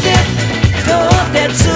で到達